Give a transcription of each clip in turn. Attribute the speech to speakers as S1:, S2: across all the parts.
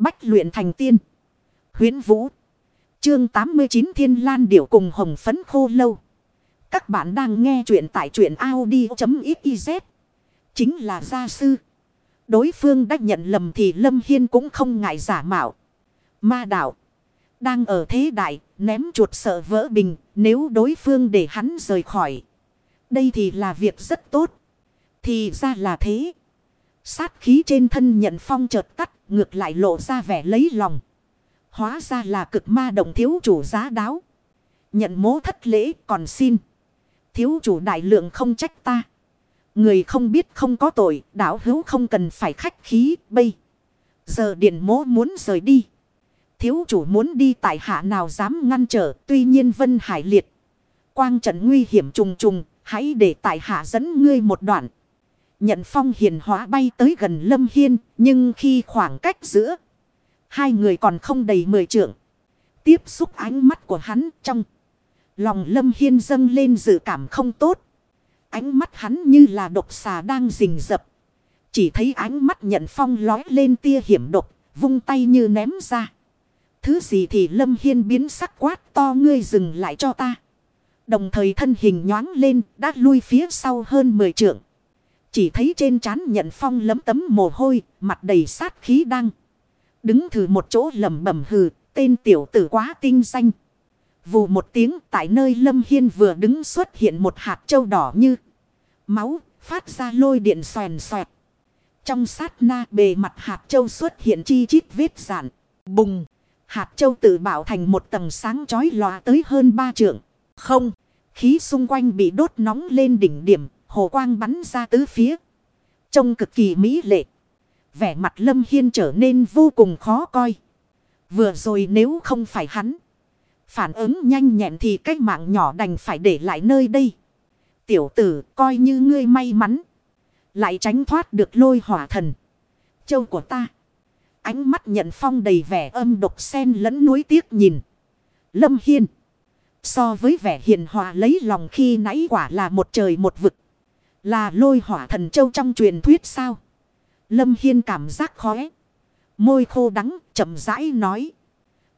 S1: Bách luyện thành tiên. Huyến Vũ. Chương 89 Thiên Lan Điểu cùng Hồng Phấn Khô Lâu. Các bạn đang nghe truyện tại truyện Audi.xyz. Chính là gia sư. Đối phương đã nhận lầm thì Lâm Hiên cũng không ngại giả mạo. Ma đạo. Đang ở thế đại, ném chuột sợ vỡ bình, nếu đối phương để hắn rời khỏi. Đây thì là việc rất tốt. Thì ra là thế. Sát khí trên thân nhận phong chợt tắt, ngược lại lộ ra vẻ lấy lòng. Hóa ra là cực ma động thiếu chủ giá đáo. Nhận mố thất lễ còn xin. Thiếu chủ đại lượng không trách ta. Người không biết không có tội, đảo hữu không cần phải khách khí, bây. Giờ điện mố muốn rời đi. Thiếu chủ muốn đi tại hạ nào dám ngăn trở, tuy nhiên Vân Hải liệt. Quang trận nguy hiểm trùng trùng, hãy để tại hạ dẫn ngươi một đoạn. Nhận phong hiền hóa bay tới gần Lâm Hiên, nhưng khi khoảng cách giữa hai người còn không đầy mười trượng. Tiếp xúc ánh mắt của hắn trong lòng Lâm Hiên dâng lên dự cảm không tốt. Ánh mắt hắn như là độc xà đang rình rập. Chỉ thấy ánh mắt nhận phong lói lên tia hiểm độc, vung tay như ném ra. Thứ gì thì Lâm Hiên biến sắc quát to ngươi dừng lại cho ta. Đồng thời thân hình nhoáng lên đã lui phía sau hơn 10 trượng. Chỉ thấy trên trán nhận phong lấm tấm mồ hôi, mặt đầy sát khí đang. Đứng thử một chỗ lầm bẩm hừ, tên tiểu tử quá tinh danh. Vù một tiếng tại nơi Lâm Hiên vừa đứng xuất hiện một hạt châu đỏ như máu, phát ra lôi điện xoèn xoẹt. Trong sát na bề mặt hạt châu xuất hiện chi chít vết giản, bùng. Hạt châu tự bảo thành một tầng sáng chói lòa tới hơn ba trượng. Không, khí xung quanh bị đốt nóng lên đỉnh điểm, hồ quang bắn ra tứ phía. Trông cực kỳ mỹ lệ. Vẻ mặt Lâm Hiên trở nên vô cùng khó coi. Vừa rồi nếu không phải hắn. Phản ứng nhanh nhẹn thì cái mạng nhỏ đành phải để lại nơi đây. Tiểu tử, coi như ngươi may mắn. Lại tránh thoát được lôi hỏa thần. Châu của ta. Ánh mắt nhận phong đầy vẻ âm độc sen lẫn nuối tiếc nhìn. Lâm Hiên. So với vẻ hiền hòa lấy lòng khi nãy quả là một trời một vực. Là lôi hỏa thần châu trong truyền thuyết sao? Lâm Hiên cảm giác khóe. Môi khô đắng, chậm rãi nói.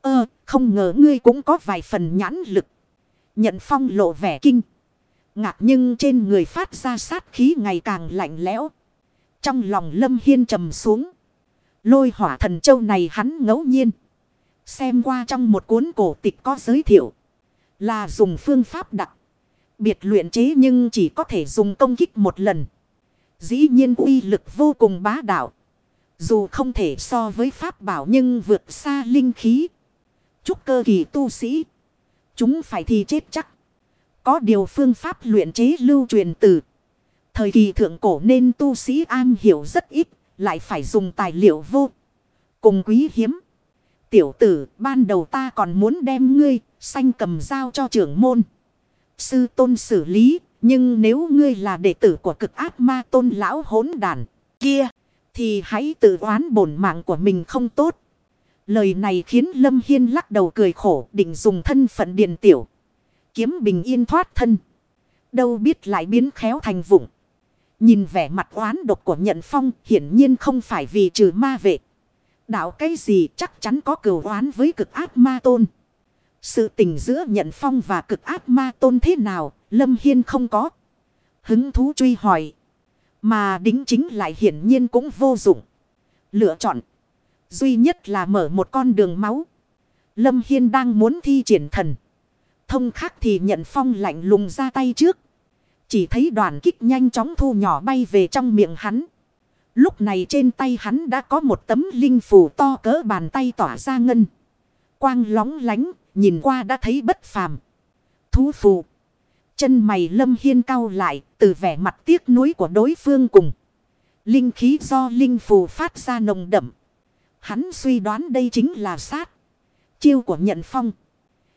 S1: Ơ không ngờ ngươi cũng có vài phần nhãn lực. Nhận phong lộ vẻ kinh. Ngạc nhưng trên người phát ra sát khí ngày càng lạnh lẽo. Trong lòng Lâm Hiên trầm xuống. Lôi hỏa thần châu này hắn ngẫu nhiên. Xem qua trong một cuốn cổ tịch có giới thiệu. Là dùng phương pháp đặc. Biệt luyện chế nhưng chỉ có thể dùng công kích một lần. Dĩ nhiên uy lực vô cùng bá đạo. Dù không thể so với pháp bảo nhưng vượt xa linh khí. Chúc cơ kỳ tu sĩ. Chúng phải thì chết chắc. Có điều phương pháp luyện chế lưu truyền từ. Thời kỳ thượng cổ nên tu sĩ an hiểu rất ít. Lại phải dùng tài liệu vô. Cùng quý hiếm. Tiểu tử, ban đầu ta còn muốn đem ngươi. Xanh cầm dao cho trưởng môn. Sư tôn xử lý. Nhưng nếu ngươi là đệ tử của cực ác ma tôn lão hỗn đàn kia. Thì hãy tự oán bổn mạng của mình không tốt. Lời này khiến Lâm Hiên lắc đầu cười khổ, định dùng thân phận điền tiểu. Kiếm bình yên thoát thân. Đâu biết lại biến khéo thành vụng. Nhìn vẻ mặt oán độc của nhận phong, hiển nhiên không phải vì trừ ma vệ. Đạo cái gì chắc chắn có cửu oán với cực ác ma tôn. Sự tình giữa nhận phong và cực ác ma tôn thế nào, Lâm Hiên không có. Hứng thú truy hỏi. Mà đính chính lại hiển nhiên cũng vô dụng. Lựa chọn. Duy nhất là mở một con đường máu. Lâm Hiên đang muốn thi triển thần. Thông khác thì nhận phong lạnh lùng ra tay trước. Chỉ thấy đoàn kích nhanh chóng thu nhỏ bay về trong miệng hắn. Lúc này trên tay hắn đã có một tấm linh phù to cỡ bàn tay tỏa ra ngân. Quang lóng lánh, nhìn qua đã thấy bất phàm. Thú phù. Chân mày lâm hiên cao lại, từ vẻ mặt tiếc nuối của đối phương cùng. Linh khí do linh phù phát ra nồng đậm. Hắn suy đoán đây chính là sát. Chiêu của nhận phong.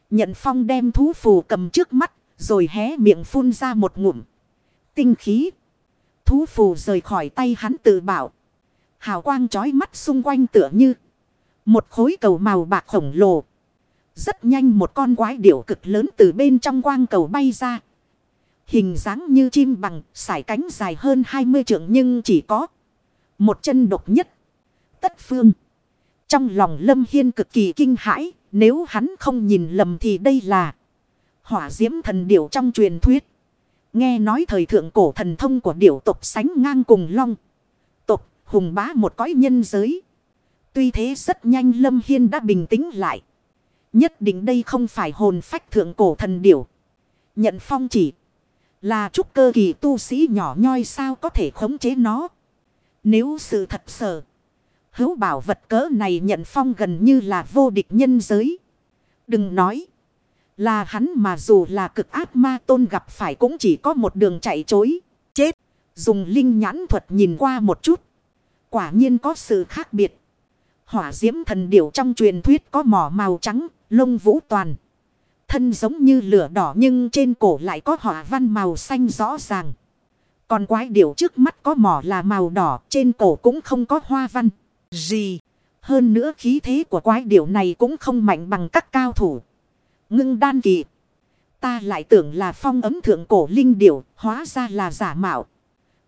S1: Nhận phong đem thú phù cầm trước mắt, rồi hé miệng phun ra một ngụm. Tinh khí. Thú phù rời khỏi tay hắn tự bảo. Hào quang trói mắt xung quanh tựa như. Một khối cầu màu bạc khổng lồ. Rất nhanh một con quái điểu cực lớn từ bên trong quang cầu bay ra. Hình dáng như chim bằng, sải cánh dài hơn 20 trượng nhưng chỉ có một chân độc nhất. Tất phương. Trong lòng Lâm Hiên cực kỳ kinh hãi, nếu hắn không nhìn lầm thì đây là hỏa diễm thần điểu trong truyền thuyết. Nghe nói thời thượng cổ thần thông của điểu tộc sánh ngang cùng long. Tộc hùng bá một cõi nhân giới. Tuy thế rất nhanh Lâm Hiên đã bình tĩnh lại. Nhất định đây không phải hồn phách thượng cổ thần điểu. Nhận phong chỉ là trúc cơ kỳ tu sĩ nhỏ nhoi sao có thể khống chế nó. Nếu sự thật sở. Hữu bảo vật cỡ này nhận phong gần như là vô địch nhân giới. Đừng nói. Là hắn mà dù là cực ác ma tôn gặp phải cũng chỉ có một đường chạy chối. Chết. Dùng linh nhãn thuật nhìn qua một chút. Quả nhiên có sự khác biệt. Hỏa diễm thần điểu trong truyền thuyết có mỏ màu trắng, lông vũ toàn. Thân giống như lửa đỏ nhưng trên cổ lại có hỏa văn màu xanh rõ ràng. Còn quái điểu trước mắt có mỏ là màu đỏ, trên cổ cũng không có hoa văn. Gì? Hơn nữa khí thế của quái điểu này cũng không mạnh bằng các cao thủ. Ngưng đan kỳ. Ta lại tưởng là phong ấm thượng cổ linh điểu, hóa ra là giả mạo.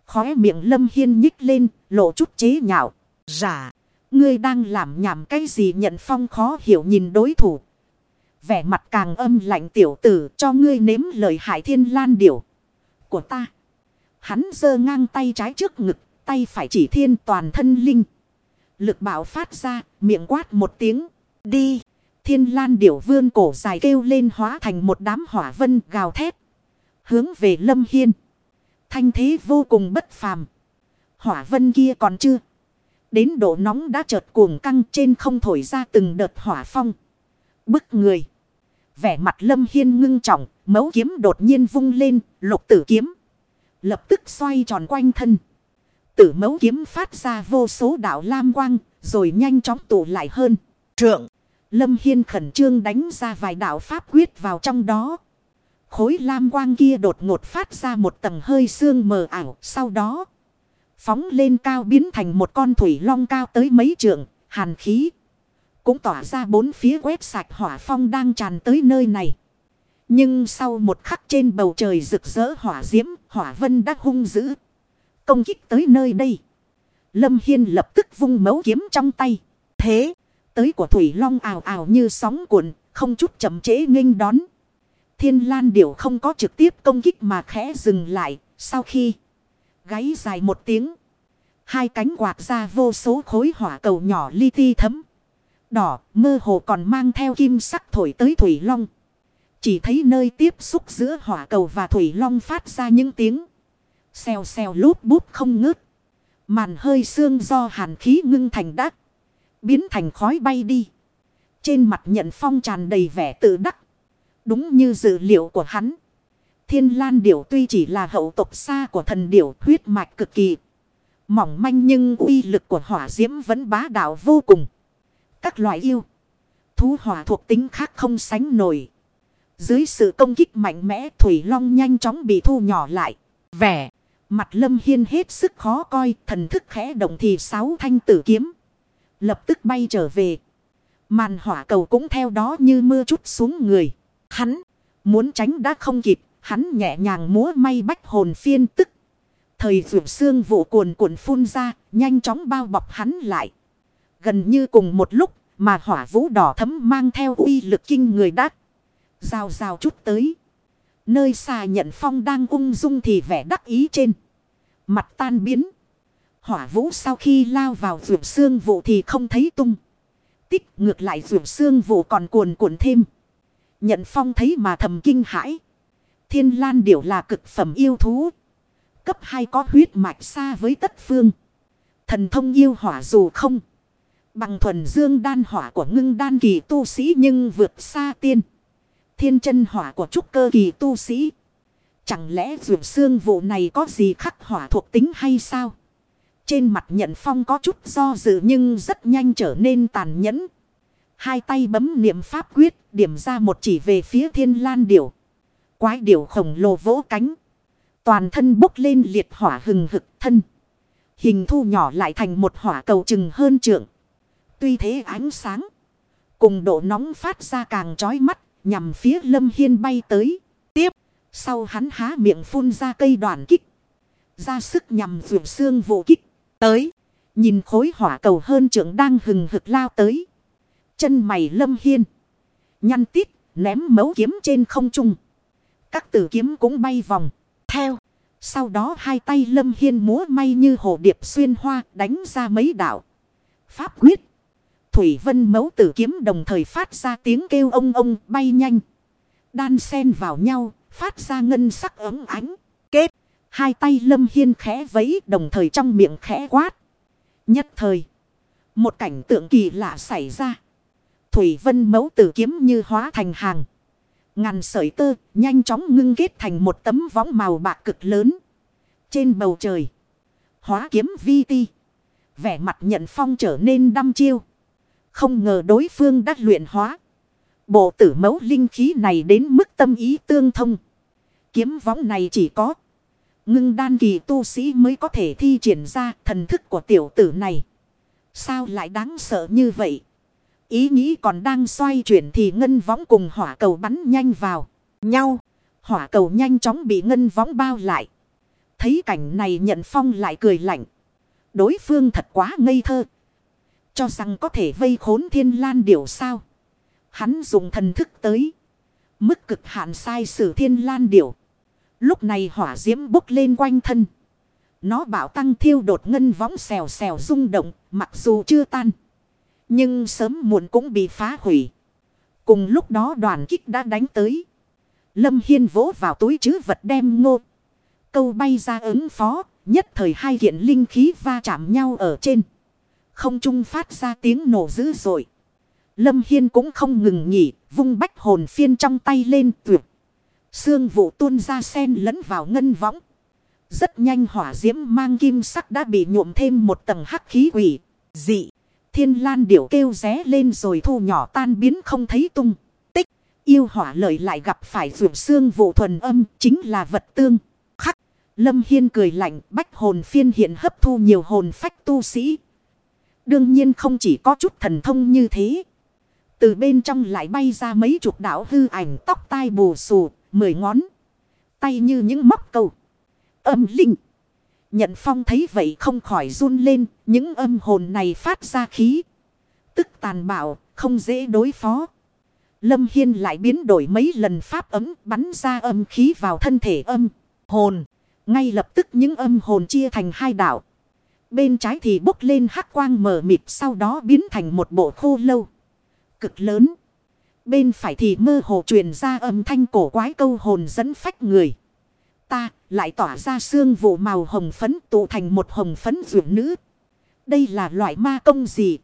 S1: Khóe miệng lâm hiên nhích lên, lộ chút chế nhạo. Giả. Ngươi đang làm nhảm cái gì nhận phong khó hiểu nhìn đối thủ. Vẻ mặt càng âm lạnh tiểu tử cho ngươi nếm lời hải thiên lan điểu của ta. Hắn giơ ngang tay trái trước ngực, tay phải chỉ thiên toàn thân linh. Lực bảo phát ra, miệng quát một tiếng. Đi! Thiên lan điểu vươn cổ dài kêu lên hóa thành một đám hỏa vân gào thét. Hướng về lâm hiên. Thanh thế vô cùng bất phàm. Hỏa vân kia còn chưa. Đến độ nóng đã chợt cuồng căng trên không thổi ra từng đợt hỏa phong. Bức người. Vẻ mặt lâm hiên ngưng trọng, mấu kiếm đột nhiên vung lên, lục tử kiếm. Lập tức xoay tròn quanh thân. Tử mấu kiếm phát ra vô số đạo lam quang, rồi nhanh chóng tụ lại hơn. Trượng, lâm hiên khẩn trương đánh ra vài đạo pháp quyết vào trong đó. Khối lam quang kia đột ngột phát ra một tầng hơi xương mờ ảo, sau đó phóng lên cao biến thành một con thủy long cao tới mấy trượng, hàn khí. Cũng tỏa ra bốn phía quét sạch hỏa phong đang tràn tới nơi này. Nhưng sau một khắc trên bầu trời rực rỡ hỏa diễm, hỏa vân đã hung dữ. Công kích tới nơi đây. Lâm Hiên lập tức vung mấu kiếm trong tay. Thế, tới của Thủy Long ảo ảo như sóng cuộn, không chút chậm chế nghênh đón. Thiên Lan Điểu không có trực tiếp công kích mà khẽ dừng lại, sau khi gáy dài một tiếng. Hai cánh quạt ra vô số khối hỏa cầu nhỏ li ti thấm. Đỏ, mơ hồ còn mang theo kim sắc thổi tới Thủy Long. Chỉ thấy nơi tiếp xúc giữa hỏa cầu và Thủy Long phát ra những tiếng. Xèo xèo lút bút không ngớt. Màn hơi xương do hàn khí ngưng thành đắc. Biến thành khói bay đi. Trên mặt nhận phong tràn đầy vẻ tự đắc. Đúng như dự liệu của hắn. Thiên lan điểu tuy chỉ là hậu tộc xa của thần điểu huyết mạch cực kỳ. Mỏng manh nhưng uy lực của hỏa diễm vẫn bá đạo vô cùng. Các loại yêu. Thú hỏa thuộc tính khác không sánh nổi. Dưới sự công kích mạnh mẽ, Thủy Long nhanh chóng bị thu nhỏ lại. Vẻ. Mặt lâm hiên hết sức khó coi. Thần thức khẽ động thì sáu thanh tử kiếm. Lập tức bay trở về. Màn hỏa cầu cũng theo đó như mưa chút xuống người. Hắn. Muốn tránh đã không kịp. Hắn nhẹ nhàng múa may bách hồn phiên tức. Thời vượt xương vụ cuồn cuộn phun ra. Nhanh chóng bao bọc hắn lại. Gần như cùng một lúc mà hỏa vũ đỏ thấm mang theo uy lực kinh người đắc. Rào rào chút tới. Nơi xa nhận phong đang ung dung thì vẻ đắc ý trên. Mặt tan biến. Hỏa vũ sau khi lao vào vượt xương vụ thì không thấy tung. Tích ngược lại vượt xương vụ còn cuồn cuộn thêm. Nhận phong thấy mà thầm kinh hãi. Thiên lan điểu là cực phẩm yêu thú. Cấp 2 có huyết mạch xa với tất phương. Thần thông yêu hỏa dù không. Bằng thuần dương đan hỏa của ngưng đan kỳ tu sĩ nhưng vượt xa tiên. Thiên chân hỏa của trúc cơ kỳ tu sĩ. Chẳng lẽ vượt xương vụ này có gì khắc hỏa thuộc tính hay sao? Trên mặt nhận phong có chút do dự nhưng rất nhanh trở nên tàn nhẫn. Hai tay bấm niệm pháp quyết, điểm ra một chỉ về phía thiên lan điểu. Quái điểu khổng lồ vỗ cánh. Toàn thân bốc lên liệt hỏa hừng hực thân. Hình thu nhỏ lại thành một hỏa cầu chừng hơn trượng. Tuy thế ánh sáng. Cùng độ nóng phát ra càng chói mắt. Nhằm phía lâm hiên bay tới. Tiếp. Sau hắn há miệng phun ra cây đoàn kích. Ra sức nhằm vượt xương vụ kích. Tới. Nhìn khối hỏa cầu hơn trưởng đang hừng hực lao tới. Chân mày lâm hiên. Nhăn tít, ném mấu kiếm trên không trung. Các tử kiếm cũng bay vòng. Theo. Sau đó hai tay lâm hiên múa may như hồ điệp xuyên hoa đánh ra mấy đạo. Pháp quyết. Thủy vân mấu tử kiếm đồng thời phát ra tiếng kêu ông ông bay nhanh. Đan sen vào nhau, phát ra ngân sắc ấm ánh. Kết. Hai tay lâm hiên khẽ vẫy đồng thời trong miệng khẽ quát. Nhất thời. Một cảnh tượng kỳ lạ xảy ra. Thủy vân mấu tử kiếm như hóa thành hàng. Ngàn sợi tơ, nhanh chóng ngưng kết thành một tấm võng màu bạc cực lớn. Trên bầu trời. Hóa kiếm vi ti. Vẻ mặt nhận phong trở nên đăm chiêu. Không ngờ đối phương đã luyện hóa. Bộ tử mẫu linh khí này đến mức tâm ý tương thông. Kiếm võng này chỉ có. Ngưng đan kỳ tu sĩ mới có thể thi triển ra thần thức của tiểu tử này. Sao lại đáng sợ như vậy? Ý nghĩ còn đang xoay chuyển thì ngân võng cùng hỏa cầu bắn nhanh vào nhau. Hỏa cầu nhanh chóng bị ngân võng bao lại. Thấy cảnh này nhận phong lại cười lạnh. Đối phương thật quá ngây thơ. Cho rằng có thể vây khốn thiên lan điểu sao. Hắn dùng thần thức tới. Mức cực hạn sai sử thiên lan điểu. Lúc này hỏa diễm bốc lên quanh thân. Nó bảo tăng thiêu đột ngân võng xèo xèo rung động, mặc dù chưa tan. Nhưng sớm muộn cũng bị phá hủy. Cùng lúc đó đoàn kích đã đánh tới. Lâm Hiên vỗ vào túi chứ vật đem ngô. Câu bay ra ứng phó, nhất thời hai kiện linh khí va chạm nhau ở trên. Không trung phát ra tiếng nổ dữ dội. Lâm Hiên cũng không ngừng nghỉ, vung bách hồn phiên trong tay lên tuyệt. Sương vụ tuôn ra sen lẫn vào ngân võng. Rất nhanh hỏa diễm mang kim sắc đã bị nhuộm thêm một tầng hắc khí quỷ. Dị. Thiên lan điểu kêu ré lên rồi thu nhỏ tan biến không thấy tung. Tích. Yêu hỏa lợi lại gặp phải vượt xương vụ thuần âm chính là vật tương. Khắc. Lâm Hiên cười lạnh bách hồn phiên hiện hấp thu nhiều hồn phách tu sĩ. Đương nhiên không chỉ có chút thần thông như thế. Từ bên trong lại bay ra mấy chục đảo hư ảnh tóc tai bù xù, mười ngón. Tay như những móc cầu. Âm linh. Nhận phong thấy vậy không khỏi run lên, những âm hồn này phát ra khí. Tức tàn bạo, không dễ đối phó. Lâm Hiên lại biến đổi mấy lần pháp ấm bắn ra âm khí vào thân thể âm, hồn. Ngay lập tức những âm hồn chia thành hai đảo. Bên trái thì bốc lên hắc quang mờ mịt sau đó biến thành một bộ khô lâu. Cực lớn. Bên phải thì mơ hồ truyền ra âm thanh cổ quái câu hồn dẫn phách người. Ta lại tỏa ra xương vụ màu hồng phấn tụ thành một hồng phấn rượu nữ. Đây là loại ma công gì?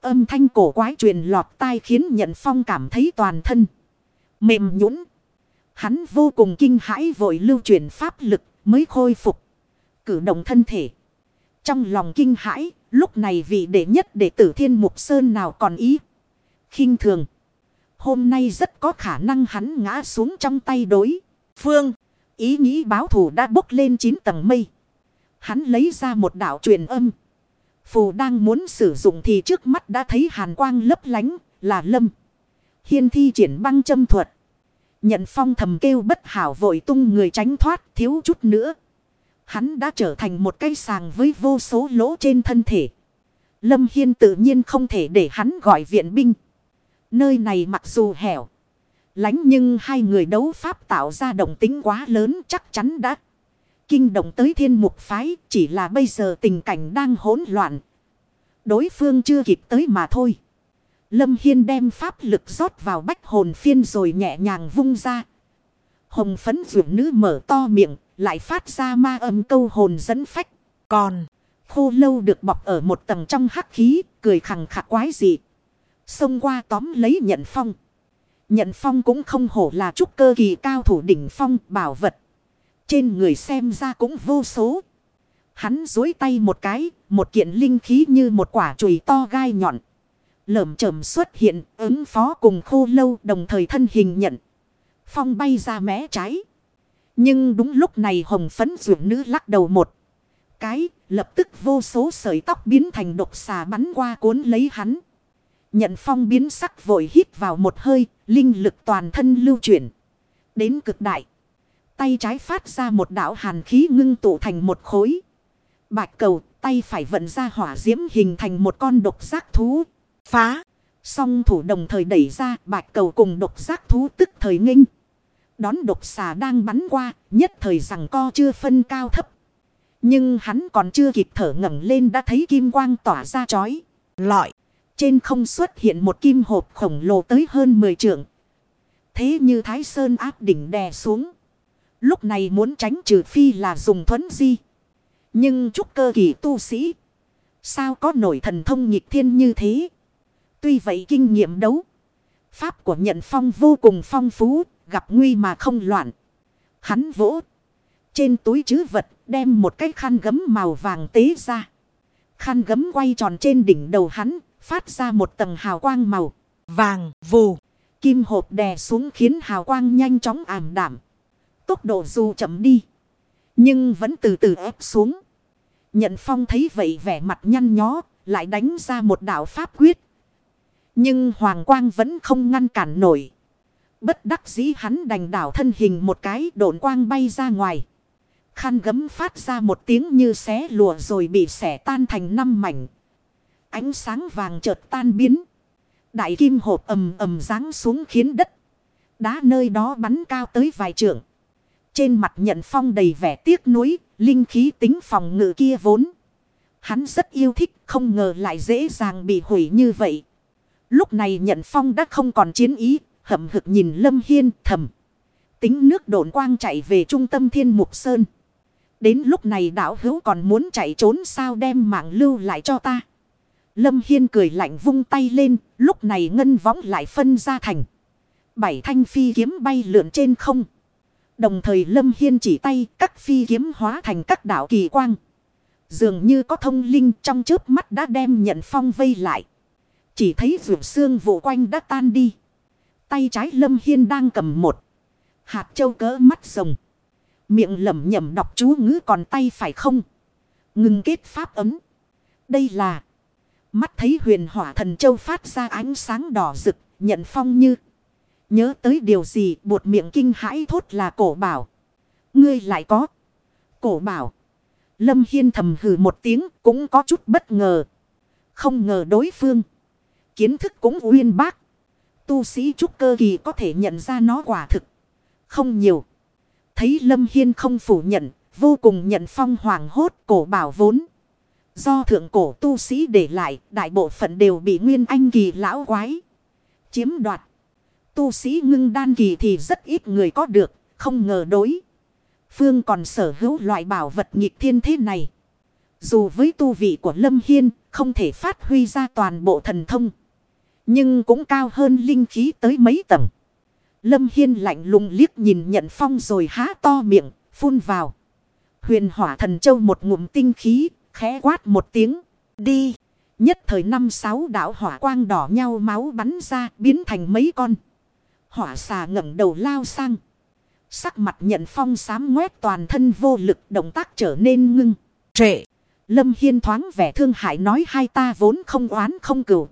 S1: Âm thanh cổ quái truyền lọt tai khiến nhận phong cảm thấy toàn thân. Mềm nhũn Hắn vô cùng kinh hãi vội lưu truyền pháp lực mới khôi phục. Cử động thân thể. Trong lòng kinh hãi, lúc này vị đệ nhất đệ tử thiên mục sơn nào còn ý. khinh thường. Hôm nay rất có khả năng hắn ngã xuống trong tay đối. Phương, ý nghĩ báo thù đã bốc lên chín tầng mây. Hắn lấy ra một đạo truyền âm. Phù đang muốn sử dụng thì trước mắt đã thấy hàn quang lấp lánh, là lâm. Hiên thi triển băng châm thuật. Nhận phong thầm kêu bất hảo vội tung người tránh thoát, thiếu chút nữa. Hắn đã trở thành một cây sàng với vô số lỗ trên thân thể. Lâm Hiên tự nhiên không thể để hắn gọi viện binh. Nơi này mặc dù hẻo. Lánh nhưng hai người đấu pháp tạo ra động tính quá lớn chắc chắn đã. Kinh động tới thiên mục phái chỉ là bây giờ tình cảnh đang hỗn loạn. Đối phương chưa kịp tới mà thôi. Lâm Hiên đem pháp lực rót vào bách hồn phiên rồi nhẹ nhàng vung ra. Hồng phấn rượu nữ mở to miệng, lại phát ra ma âm câu hồn dẫn phách. Còn, khô lâu được bọc ở một tầng trong hắc khí, cười khẳng khạc quái dị. Xông qua tóm lấy nhận phong. Nhận phong cũng không hổ là trúc cơ kỳ cao thủ đỉnh phong bảo vật. Trên người xem ra cũng vô số. Hắn dối tay một cái, một kiện linh khí như một quả chùy to gai nhọn. Lởm chởm xuất hiện, ứng phó cùng khô lâu đồng thời thân hình nhận. Phong bay ra mé trái. Nhưng đúng lúc này hồng phấn dưỡng nữ lắc đầu một. Cái, lập tức vô số sợi tóc biến thành độc xà bắn qua cuốn lấy hắn. Nhận phong biến sắc vội hít vào một hơi, linh lực toàn thân lưu chuyển. Đến cực đại. Tay trái phát ra một đạo hàn khí ngưng tụ thành một khối. Bạch cầu Tay phải vận ra hỏa diễm hình thành một con độc giác thú. Phá. Song thủ đồng thời đẩy ra bạch cầu cùng độc giác thú tức thời nghênh. Đón độc xà đang bắn qua, nhất thời rằng co chưa phân cao thấp. Nhưng hắn còn chưa kịp thở ngẩng lên đã thấy kim quang tỏa ra chói. Lọi. Trên không xuất hiện một kim hộp khổng lồ tới hơn 10 trượng. Thế như Thái Sơn áp đỉnh đè xuống. Lúc này muốn tránh trừ phi là dùng thuấn di. Nhưng trúc cơ kỳ tu sĩ. Sao có nổi thần thông nhịp thiên như thế? Tuy vậy kinh nghiệm đấu. Pháp của nhận phong vô cùng phong phú. Gặp nguy mà không loạn. Hắn vỗ. Trên túi chứ vật, đem một cái khăn gấm màu vàng tế ra. Khăn gấm quay tròn trên đỉnh đầu hắn. Phát ra một tầng hào quang màu vàng vù. Kim hộp đè xuống khiến hào quang nhanh chóng ảm đảm. Tốc độ dù chậm đi. Nhưng vẫn từ từ ép xuống. Nhận phong thấy vậy vẻ mặt nhăn nhó. Lại đánh ra một đạo pháp quyết. Nhưng hoàng quang vẫn không ngăn cản nổi. Bất đắc dĩ hắn đành đảo thân hình một cái, độn quang bay ra ngoài. Khăn gấm phát ra một tiếng như xé lùa rồi bị xẻ tan thành năm mảnh. Ánh sáng vàng chợt tan biến. Đại kim hộp ầm ầm ráng xuống khiến đất. Đá nơi đó bắn cao tới vài trượng. Trên mặt nhận phong đầy vẻ tiếc nuối, linh khí tính phòng ngự kia vốn. Hắn rất yêu thích, không ngờ lại dễ dàng bị hủy như vậy. Lúc này nhận phong đã không còn chiến ý, hậm hực nhìn Lâm Hiên thầm. Tính nước độn quang chạy về trung tâm thiên mục sơn. Đến lúc này đảo hữu còn muốn chạy trốn sao đem mạng lưu lại cho ta. Lâm Hiên cười lạnh vung tay lên, lúc này ngân võng lại phân ra thành. Bảy thanh phi kiếm bay lượn trên không. Đồng thời Lâm Hiên chỉ tay các phi kiếm hóa thành các đảo kỳ quang. Dường như có thông linh trong chớp mắt đã đem nhận phong vây lại. Chỉ thấy vượt xương vụ quanh đã tan đi. Tay trái Lâm Hiên đang cầm một. Hạt châu cỡ mắt rồng. Miệng lẩm nhẩm đọc chú ngữ còn tay phải không. Ngừng kết pháp ấm. Đây là. Mắt thấy huyền hỏa thần châu phát ra ánh sáng đỏ rực. Nhận phong như. Nhớ tới điều gì, buột miệng kinh hãi thốt là cổ bảo. Ngươi lại có. Cổ bảo. Lâm Hiên thầm hừ một tiếng, cũng có chút bất ngờ. Không ngờ đối phương. Kiến thức cũng uyên bác. Tu sĩ trúc cơ kỳ có thể nhận ra nó quả thực. Không nhiều. Thấy Lâm Hiên không phủ nhận. Vô cùng nhận phong hoàng hốt, cổ bảo vốn. Do thượng cổ tu sĩ để lại. Đại bộ phận đều bị nguyên anh kỳ lão quái. Chiếm đoạt. Tu sĩ ngưng đan kỳ thì rất ít người có được. Không ngờ đối. Phương còn sở hữu loại bảo vật nghịch thiên thế này. Dù với tu vị của Lâm Hiên không thể phát huy ra toàn bộ thần thông. Nhưng cũng cao hơn linh khí tới mấy tầng. Lâm Hiên lạnh lùng liếc nhìn nhận phong rồi há to miệng, phun vào. Huyền hỏa thần châu một ngụm tinh khí, khẽ quát một tiếng. Đi! Nhất thời năm sáu đảo hỏa quang đỏ nhau máu bắn ra, biến thành mấy con. Hỏa xà ngẩng đầu lao sang. Sắc mặt nhận phong sám ngoét toàn thân vô lực, động tác trở nên ngưng. Trệ. Lâm Hiên thoáng vẻ thương hại nói hai ta vốn không oán không cửu.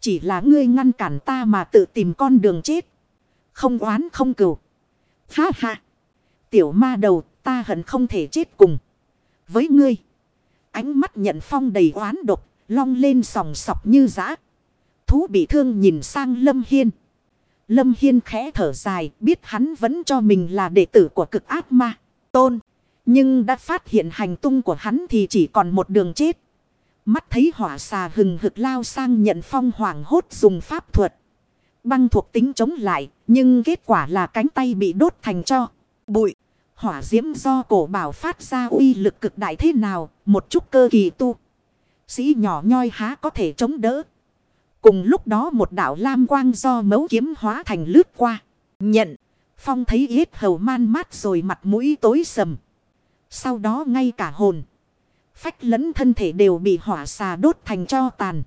S1: Chỉ là ngươi ngăn cản ta mà tự tìm con đường chết. Không oán không cửu. Ha ha. Tiểu ma đầu, ta hận không thể chết cùng. Với ngươi. Ánh mắt nhận phong đầy oán độc. Long lên sòng sọc như giã. Thú bị thương nhìn sang Lâm Hiên. Lâm Hiên khẽ thở dài, biết hắn vẫn cho mình là đệ tử của cực ác ma, tôn. Nhưng đã phát hiện hành tung của hắn thì chỉ còn một đường chết. Mắt thấy hỏa xà hừng hực lao sang nhận phong hoàng hốt dùng pháp thuật. Băng thuộc tính chống lại, nhưng kết quả là cánh tay bị đốt thành cho. Bụi, hỏa diễm do cổ bảo phát ra uy lực cực đại thế nào, một chút cơ kỳ tu. Sĩ nhỏ nhoi há có thể chống đỡ. Cùng lúc đó một đạo lam quang do mấu kiếm hóa thành lướt qua. Nhận. Phong thấy yết hầu man mát rồi mặt mũi tối sầm. Sau đó ngay cả hồn. Phách lẫn thân thể đều bị hỏa xà đốt thành cho tàn.